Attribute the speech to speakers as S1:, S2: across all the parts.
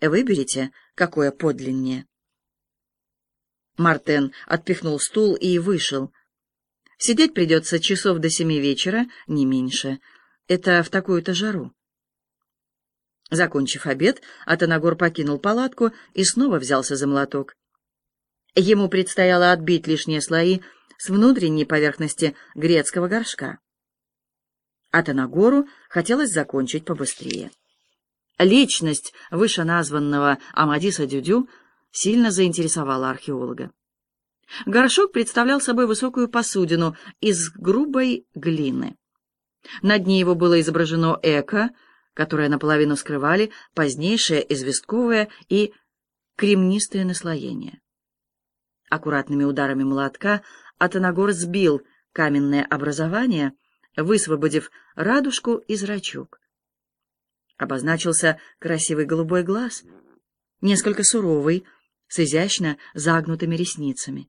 S1: Выберите, какое подлиннее. Мартен отпихнул стул и вышел. Сидеть придется часов до семи вечера, не меньше. Это в такую-то жару. Закончив обед, Атанагор покинул палатку и снова взялся за молоток. Ему предстояло отбить лишние слои с внутренней поверхности грецкого горшка. Атанагору хотелось закончить побыстрее. Личность вышеназванного Амадиса Дюдю сильно заинтересовала археолога. Горшок представлял собой высокую посудину из грубой глины. На дне его было изображено эко, которое наполовину скрывали позднейшее известковое и кремнистое наслоение. Аккуратными ударами молотка Атанагор сбил каменное образование, высвободив радужку и зрачок. Обозначился красивый голубой глаз, несколько суровый, с изящно загнутыми ресницами.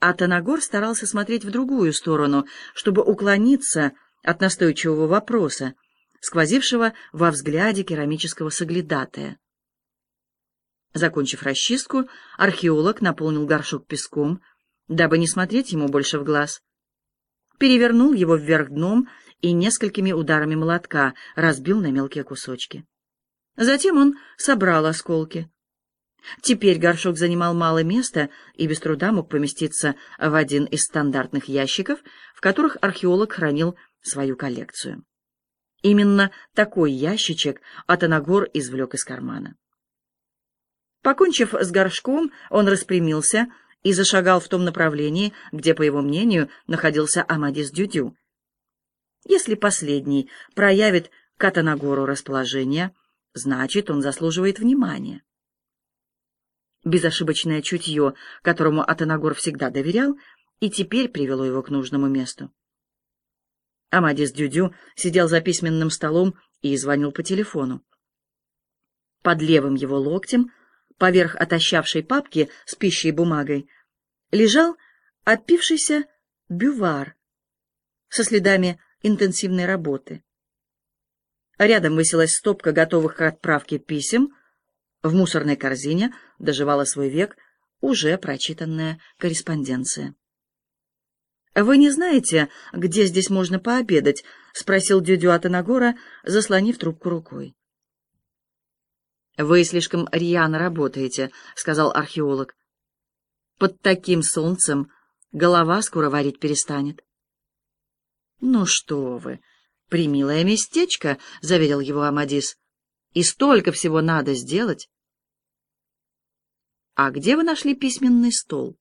S1: Атанагор старался смотреть в другую сторону, чтобы уклониться от настойчивого вопроса, сквозившего во взгляде керамического соглядатая. Закончив расчистку, археолог наполнил горшок песком, дабы не смотреть ему больше в глаз. Перевернул его вверх дном и несколькими ударами молотка разбил на мелкие кусочки. Затем он собрал осколки. Теперь горшок занимал мало места и без труда мог поместиться в один из стандартных ящиков, в которых археолог хранил свою коллекцию. Именно такой ящичек Атанагор извлек из кармана. Покончив с горшком, он распрямился и зашагал в том направлении, где, по его мнению, находился Амадис Дюдю. Если последний проявит к Атанагору расположение, значит, он заслуживает внимания. Безошибочное чутье, которому Атанагор всегда доверял, и теперь привело его к нужному месту. Амадис Дюдю сидел за письменным столом и звонил по телефону. Под левым его локтем, поверх отощавшей папки с пищей и бумагой, лежал опившийся бювар со следами интенсивной работы. Рядом высилась стопка готовых к отправке писем, в мусорной корзине доживала свой век уже прочитанная корреспонденция. «Вы не знаете, где здесь можно пообедать?» — спросил дядю Атанагора, заслонив трубку рукой. «Вы слишком рьяно работаете», — сказал археолог. «Под таким солнцем голова скоро варить перестанет». «Ну что вы, примилое местечко», — заверил его Амадис. «И столько всего надо сделать». «А где вы нашли письменный стол?»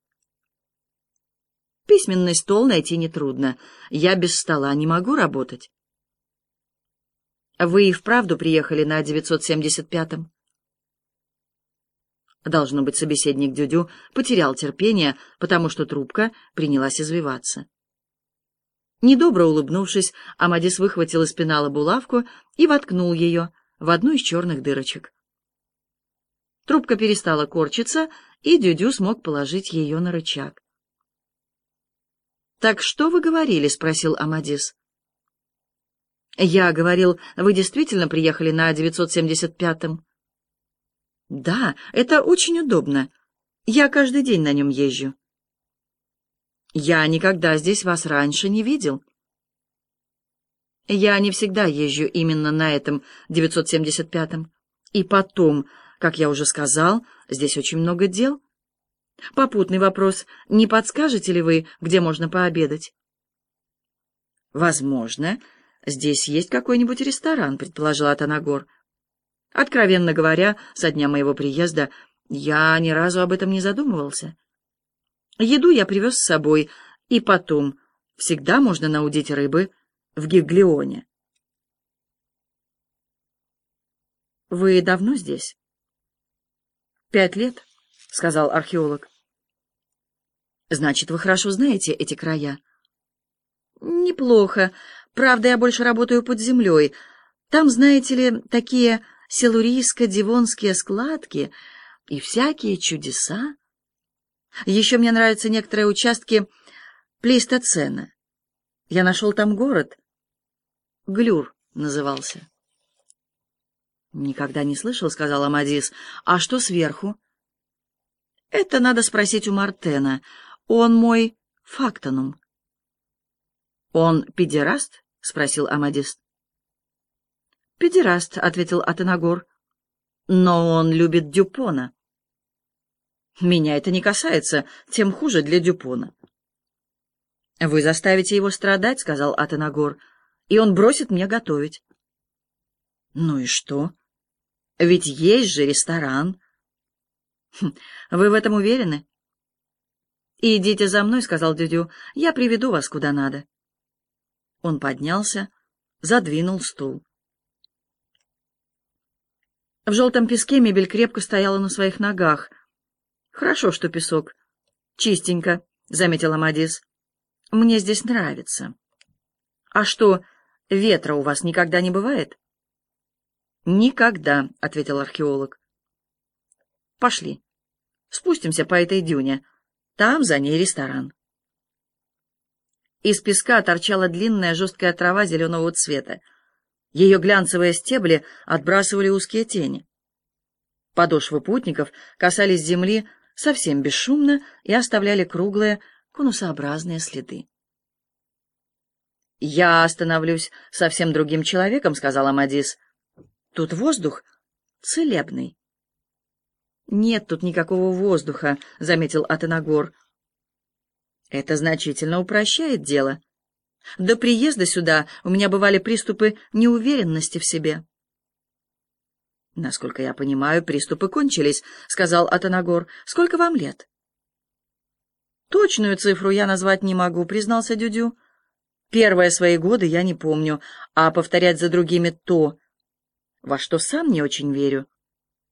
S1: Письменный стол найти нетрудно. Я без стола не могу работать. Вы и вправду приехали на 975-м? Должно быть, собеседник Дюдю потерял терпение, потому что трубка принялась извиваться. Недобро улыбнувшись, Амадис выхватил из пенала булавку и воткнул ее в одну из черных дырочек. Трубка перестала корчиться, и Дюдю смог положить ее на рычаг. «Так что вы говорили?» — спросил Амадис. «Я говорил, вы действительно приехали на 975-м?» «Да, это очень удобно. Я каждый день на нем езжу». «Я никогда здесь вас раньше не видел». «Я не всегда езжу именно на этом 975-м. И потом, как я уже сказал, здесь очень много дел». Попутный вопрос. Не подскажете ли вы, где можно пообедать? Возможно, здесь есть какой-нибудь ресторан, предположил Атанагор. Откровенно говоря, со дня моего приезда я ни разу об этом не задумывался. Еду я привез с собой, и потом всегда можно наудить рыбы в Гиглионе. Вы давно здесь? Пять лет. — сказал археолог. «Значит, вы хорошо знаете эти края?» «Неплохо. Правда, я больше работаю под землей. Там, знаете ли, такие силурийско-дивонские складки и всякие чудеса. Еще мне нравятся некоторые участки плейстоцена. Я нашел там город. Глюр назывался». «Никогда не слышал», — сказал Амадис. «А что сверху?» «Это надо спросить у Мартена. Он мой фактонум». «Он педераст?» — спросил Амадис. «Педераст», — ответил Атенагор. «Но он любит Дюпона». «Меня это не касается, тем хуже для Дюпона». «Вы заставите его страдать», — сказал Атенагор, — «и он бросит мне готовить». «Ну и что? Ведь есть же ресторан». «Хм, «Вы в этом уверены?» «Идите за мной», — сказал Дюдю, — «я приведу вас куда надо». Он поднялся, задвинул стул. В желтом песке мебель крепко стояла на своих ногах. «Хорошо, что песок. Чистенько», — заметил Амадис. «Мне здесь нравится». «А что, ветра у вас никогда не бывает?» «Никогда», — ответил археолог. «Пошли. Спустимся по этой дюне. Там за ней ресторан». Из песка торчала длинная жесткая трава зеленого цвета. Ее глянцевые стебли отбрасывали узкие тени. Подошвы путников касались земли совсем бесшумно и оставляли круглые, конусообразные следы. «Я остановлюсь совсем другим человеком», — сказала Мадис. «Тут воздух целебный». «Нет тут никакого воздуха», — заметил Атанагор. Это значительно упрощает дело. До приезда сюда у меня бывали приступы неуверенности в себе. «Насколько я понимаю, приступы кончились», — сказал Атанагор. «Сколько вам лет?» «Точную цифру я назвать не могу», — признался Дюдю. «Первые свои годы я не помню, а повторять за другими то, во что сам не очень верю.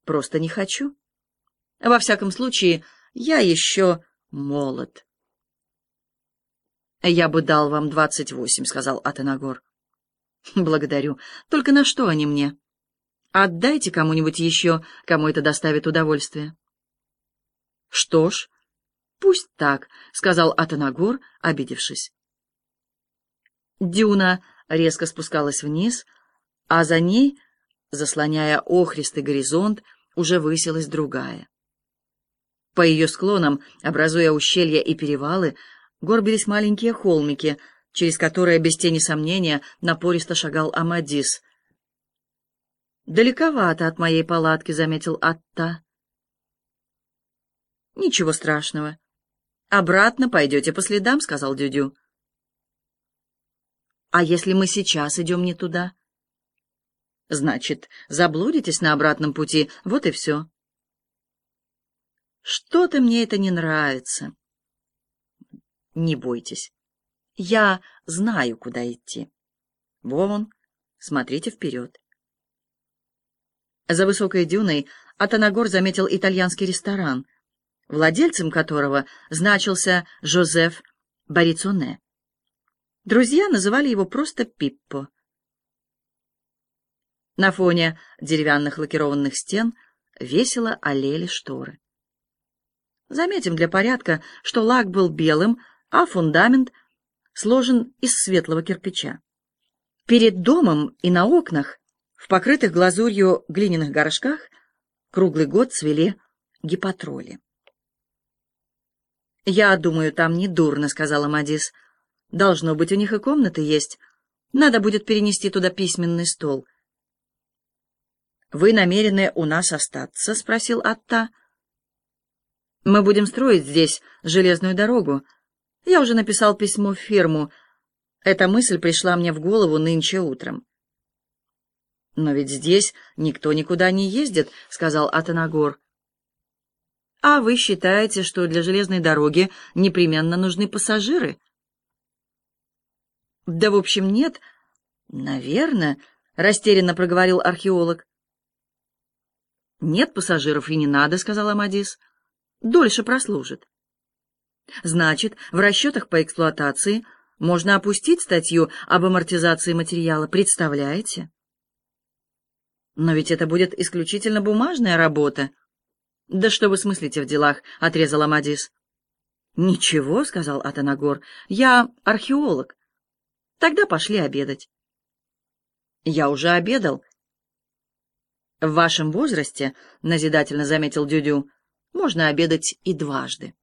S1: Просто не хочу. Во всяком случае, я еще молод». «Я бы дал вам двадцать восемь», — сказал Атанагор. «Благодарю. Только на что они мне? Отдайте кому-нибудь еще, кому это доставит удовольствие». «Что ж, пусть так», — сказал Атанагор, обидевшись. Дюна резко спускалась вниз, а за ней, заслоняя охристый горизонт, уже высилась другая. По ее склонам, образуя ущелья и перевалы, горбились маленькие холмики, через которые, без тени сомнения, напористо шагал Амадис. «Далековато от моей палатки», — заметил Атта. «Ничего страшного. Обратно пойдете по следам», — сказал Дюдю. «А если мы сейчас идем не туда?» «Значит, заблудитесь на обратном пути, вот и все». «Что-то мне это не нравится». Не бойтесь. Я знаю, куда идти. Вон, смотрите вперед. За высокой дюной Атанагор заметил итальянский ресторан, владельцем которого значился Жозеф Барицоне. Друзья называли его просто Пиппо. На фоне деревянных лакированных стен весело олели шторы. Заметим для порядка, что лак был белым, а фундамент сложен из светлого кирпича. Перед домом и на окнах, в покрытых глазурью глиняных горшках, круглый год цвели гипотроли. «Я думаю, там не дурно», — сказала Мадис. «Должно быть, у них и комнаты есть. Надо будет перенести туда письменный стол». «Вы намерены у нас остаться?» — спросил Атта. «Мы будем строить здесь железную дорогу», я уже написал письмо в фирму. Эта мысль пришла мне в голову нынче утром. «Но ведь здесь никто никуда не ездит», — сказал Атанагор. «А вы считаете, что для железной дороги непременно нужны пассажиры?» «Да, в общем, нет. Наверное», — растерянно проговорил археолог. «Нет пассажиров и не надо», — сказал Амадис. «Дольше прослужит». Значит, в расчетах по эксплуатации можно опустить статью об амортизации материала, представляете? Но ведь это будет исключительно бумажная работа. Да что вы смыслите в делах, — отрезал Амадис. Ничего, — сказал Атанагор, — я археолог. Тогда пошли обедать. Я уже обедал. «В вашем возрасте, — назидательно заметил Дюдю, — можно обедать и дважды».